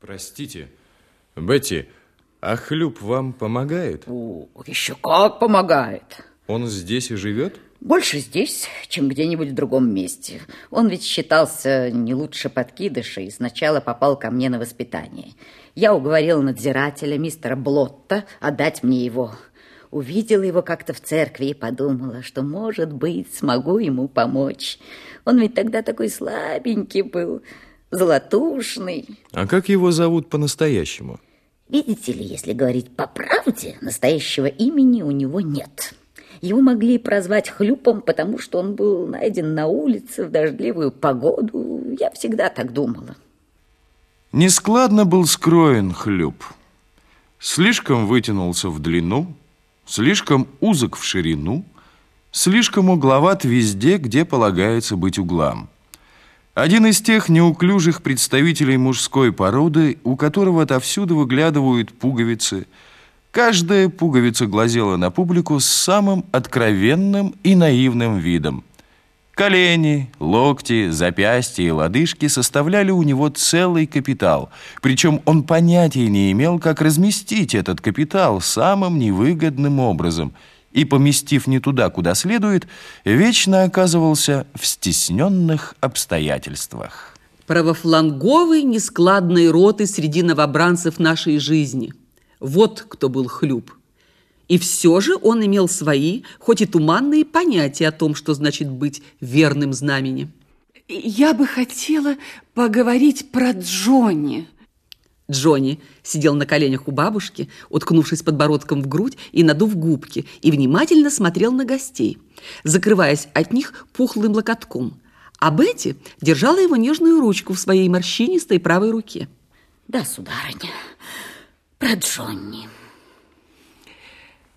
Простите, Бетти, а хлюп вам помогает? О, еще как помогает. Он здесь и живет? Больше здесь, чем где-нибудь в другом месте. Он ведь считался не лучше подкидыша и сначала попал ко мне на воспитание. Я уговорила надзирателя, мистера Блотта, отдать мне его. Увидела его как-то в церкви и подумала, что, может быть, смогу ему помочь. Он ведь тогда такой слабенький был, золотушный. А как его зовут по-настоящему? Видите ли, если говорить по правде, настоящего имени у него нет. Его могли прозвать Хлюпом, потому что он был найден на улице в дождливую погоду. Я всегда так думала. Нескладно был скроен Хлюп. Слишком вытянулся в длину, слишком узок в ширину, слишком угловат везде, где полагается быть углам. Один из тех неуклюжих представителей мужской породы, у которого отовсюду выглядывают пуговицы. Каждая пуговица глазела на публику с самым откровенным и наивным видом. Колени, локти, запястья и лодыжки составляли у него целый капитал. Причем он понятия не имел, как разместить этот капитал самым невыгодным образом – и, поместив не туда, куда следует, вечно оказывался в стесненных обстоятельствах. Правофланговый нескладной роты среди новобранцев нашей жизни. Вот кто был Хлюп. И все же он имел свои, хоть и туманные понятия о том, что значит быть верным знамени. Я бы хотела поговорить про Джонни. Джонни сидел на коленях у бабушки, уткнувшись подбородком в грудь и надув губки, и внимательно смотрел на гостей, закрываясь от них пухлым локотком. А Бетти держала его нежную ручку в своей морщинистой правой руке. Да, сударыня, про Джонни.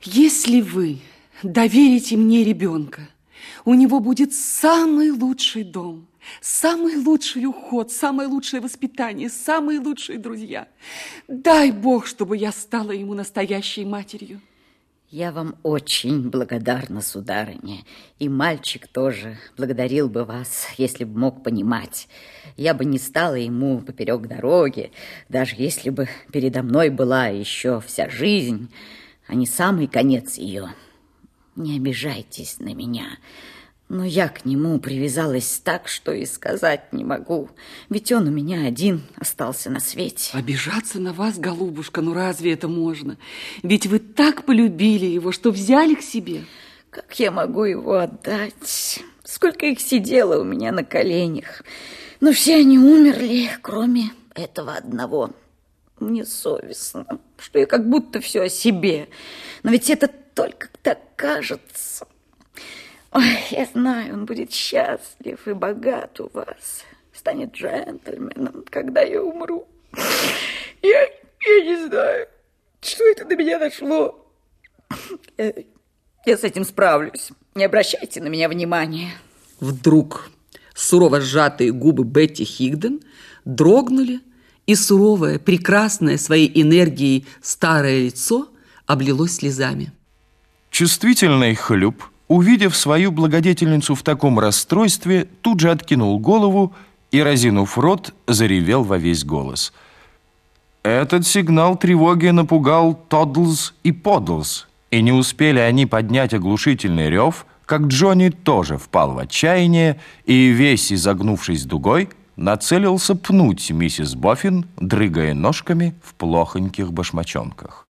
Если вы доверите мне ребенка, у него будет самый лучший дом, самый лучший уход, самое лучшее воспитание, самые лучшие друзья. Дай Бог, чтобы я стала ему настоящей матерью. Я вам очень благодарна, сударыня, и мальчик тоже благодарил бы вас, если бы мог понимать. Я бы не стала ему поперек дороги, даже если бы передо мной была еще вся жизнь, а не самый конец ее. Не обижайтесь на меня, но я к нему привязалась так, что и сказать не могу. Ведь он у меня один остался на свете. Обижаться на вас, голубушка, ну разве это можно? Ведь вы так полюбили его, что взяли к себе. Как я могу его отдать? Сколько их сидело у меня на коленях. Но все они умерли, кроме этого одного. Мне совестно, что я как будто все о себе. Но ведь это только так кажется. Ой, я знаю, он будет счастлив и богат у вас. Станет джентльменом, когда я умру. Я, я не знаю, что это до меня дошло. Я, я с этим справлюсь. Не обращайте на меня внимания. Вдруг сурово сжатые губы Бетти Хигден дрогнули, и суровое, прекрасное своей энергией старое лицо облилось слезами. Чувствительный хлюп – увидев свою благодетельницу в таком расстройстве, тут же откинул голову и, разинув рот, заревел во весь голос. Этот сигнал тревоги напугал Тоддлс и Поддлс, и не успели они поднять оглушительный рев, как Джонни тоже впал в отчаяние и, весь изогнувшись дугой, нацелился пнуть миссис Боффин, дрыгая ножками в плохоньких башмачонках.